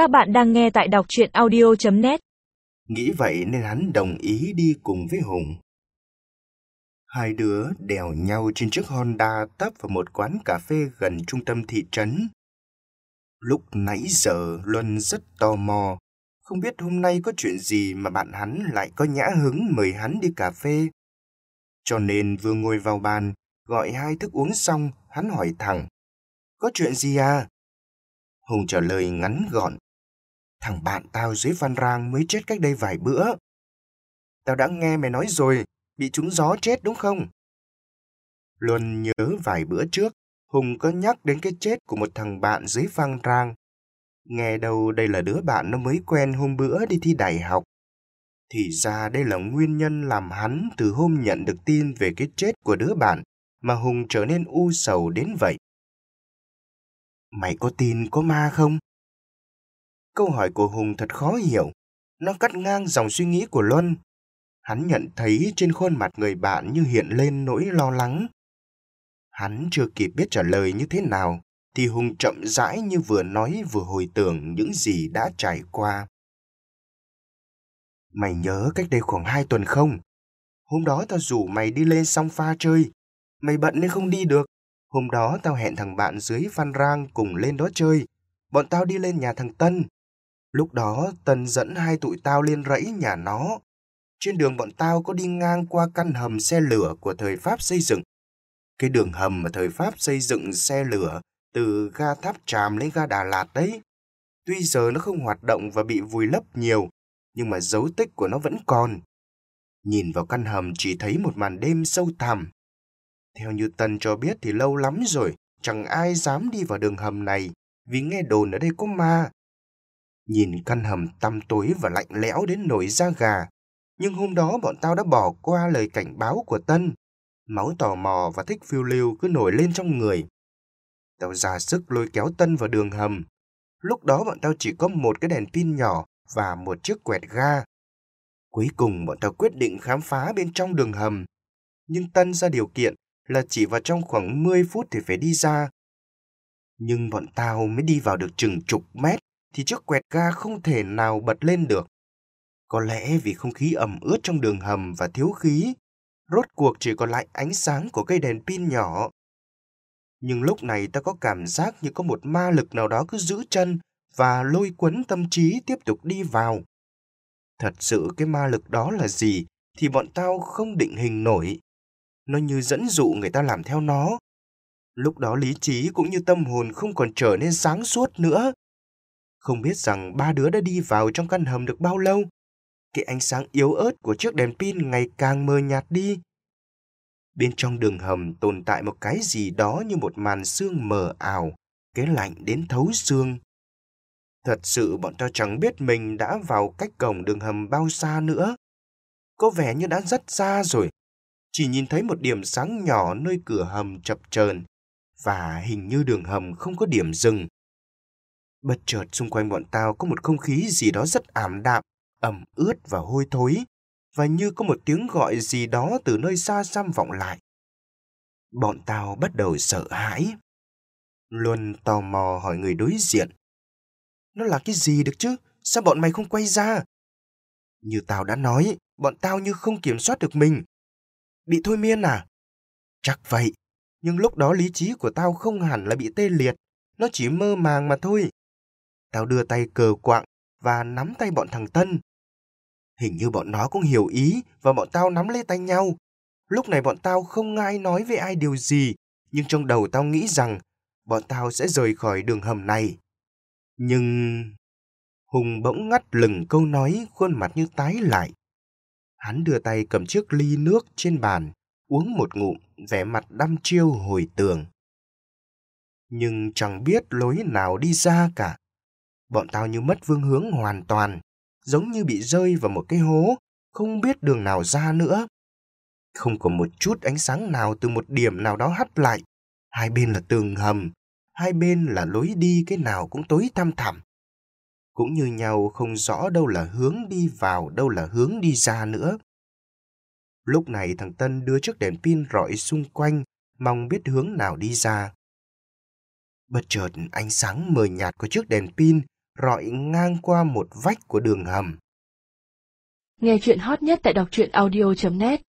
Các bạn đang nghe tại đọc chuyện audio.net Nghĩ vậy nên hắn đồng ý đi cùng với Hùng. Hai đứa đèo nhau trên chiếc Honda tấp vào một quán cà phê gần trung tâm thị trấn. Lúc nãy giờ Luân rất tò mò, không biết hôm nay có chuyện gì mà bạn hắn lại có nhã hứng mời hắn đi cà phê. Cho nên vừa ngồi vào bàn, gọi hai thức uống xong, hắn hỏi thẳng. Có chuyện gì à? Hùng trả lời ngắn gọn. Thằng bạn tao dưới Văn Rang mới chết cách đây vài bữa. Tao đã nghe mày nói rồi, bị trúng gió chết đúng không? Luân nhớ vài bữa trước, Hùng có nhắc đến cái chết của một thằng bạn dưới Văn Rang. Nghe đâu đây là đứa bạn nó mới quen hôm bữa đi thi đại học. Thì ra đây là nguyên nhân làm hắn từ hôm nhận được tin về cái chết của đứa bạn mà Hùng trở nên u sầu đến vậy. Mày có tin có ma không? Câu hỏi của Hùng thật khó hiểu. Nó cắt ngang dòng suy nghĩ của Luân. Hắn nhận thấy trên khuôn mặt người bạn như hiện lên nỗi lo lắng. Hắn chưa kịp biết trả lời như thế nào, thì Hùng chậm rãi như vừa nói vừa hồi tưởng những gì đã trải qua. Mày nhớ cách đây khoảng hai tuần không? Hôm đó tao rủ mày đi lên song pha chơi. Mày bận nên không đi được. Hôm đó tao hẹn thằng bạn dưới Phan Rang cùng lên đó chơi. Bọn tao đi lên nhà thằng Tân. Lúc đó Tân dẫn hai tụi tao lên rẫy nhà nó. Trên đường bọn tao có đi ngang qua căn hầm xe lửa của thời Pháp xây dựng. Cái đường hầm mà thời Pháp xây dựng xe lửa từ ga Tháp Tràm lên ga Đà Lạt đấy. Tuy giờ nó không hoạt động và bị vùi lấp nhiều, nhưng mà dấu tích của nó vẫn còn. Nhìn vào căn hầm chỉ thấy một màn đêm sâu thẳm. Theo như Tân cho biết thì lâu lắm rồi, chẳng ai dám đi vào đường hầm này vì nghe đồn ở đây có ma. Nhìn căn hầm tăm tối và lạnh lẽo đến nổi da gà, nhưng hôm đó bọn tao đã bỏ qua lời cảnh báo của Tân. Máu tò mò và thích phiêu lưu cứ nổi lên trong người. Tao ra sức lôi kéo Tân vào đường hầm. Lúc đó bọn tao chỉ có một cái đèn pin nhỏ và một chiếc quẹt ga. Cuối cùng bọn tao quyết định khám phá bên trong đường hầm. Nhưng Tân ra điều kiện là chỉ vào trong khoảng 10 phút thì phải đi ra. Nhưng bọn tao mới đi vào được chừng chục mét thì chiếc quẹt ga không thể nào bật lên được. Có lẽ vì không khí ẩm ướt trong đường hầm và thiếu khí, rốt cuộc chỉ còn lại ánh sáng của cây đèn pin nhỏ. Nhưng lúc này ta có cảm giác như có một ma lực nào đó cứ giữ chân và lôi cuốn tâm trí tiếp tục đi vào. Thật sự cái ma lực đó là gì thì bọn tao không định hình nổi. Nó như dẫn dụ người ta làm theo nó. Lúc đó lý trí cũng như tâm hồn không còn trở nên sáng suốt nữa. Không biết rằng ba đứa đã đi vào trong căn hầm được bao lâu. Cái ánh sáng yếu ớt của chiếc đèn pin ngày càng mờ nhạt đi. Bên trong đường hầm tồn tại một cái gì đó như một màn sương mờ ảo, cái lạnh đến thấu xương. Thật sự bọn tao chẳng biết mình đã vào cách cổng đường hầm bao xa nữa. Có vẻ như đã rất xa rồi. Chỉ nhìn thấy một điểm sáng nhỏ nơi cửa hầm chập chờn và hình như đường hầm không có điểm dừng. Bất chợt xung quanh bọn tao có một không khí gì đó rất ảm đạm, ẩm ướt và hôi thối, và như có một tiếng gọi gì đó từ nơi xa xăm vọng lại. Bọn tao bắt đầu sợ hãi. Luân tò mò hỏi người đối diện. Nó là cái gì được chứ? Sao bọn mày không quay ra? Như tao đã nói, bọn tao như không kiểm soát được mình. Bị thôi miên à? Chắc vậy, nhưng lúc đó lý trí của tao không hẳn là bị tê liệt, nó chỉ mơ màng mà thôi. Tao đưa tay cờ quạng và nắm tay bọn thằng Tân. Hình như bọn nó cũng hiểu ý và bọn tao nắm lấy tay nhau. Lúc này bọn tao không ai nói với ai điều gì, nhưng trong đầu tao nghĩ rằng bọn tao sẽ rời khỏi đường hầm này. Nhưng... Hùng bỗng ngắt lừng câu nói khuôn mặt như tái lại. Hắn đưa tay cầm chiếc ly nước trên bàn, uống một ngụm, vẻ mặt đăm chiêu hồi tường. Nhưng chẳng biết lối nào đi ra cả. Bọn tao như mất phương hướng hoàn toàn, giống như bị rơi vào một cái hố, không biết đường nào ra nữa. Không có một chút ánh sáng nào từ một điểm nào đó hắt lại. Hai bên là tường hầm, hai bên là lối đi cái nào cũng tối tăm thẳm. Cũng như nhau không rõ đâu là hướng đi vào, đâu là hướng đi ra nữa. Lúc này thằng Tân đưa chiếc đèn pin rọi xung quanh, mong biết hướng nào đi ra. Bất chợt ánh sáng mờ nhạt của chiếc đèn pin rọi ngang qua một vách của đường hầm. Nghe chuyện hot nhất tại đọc truyện audio.net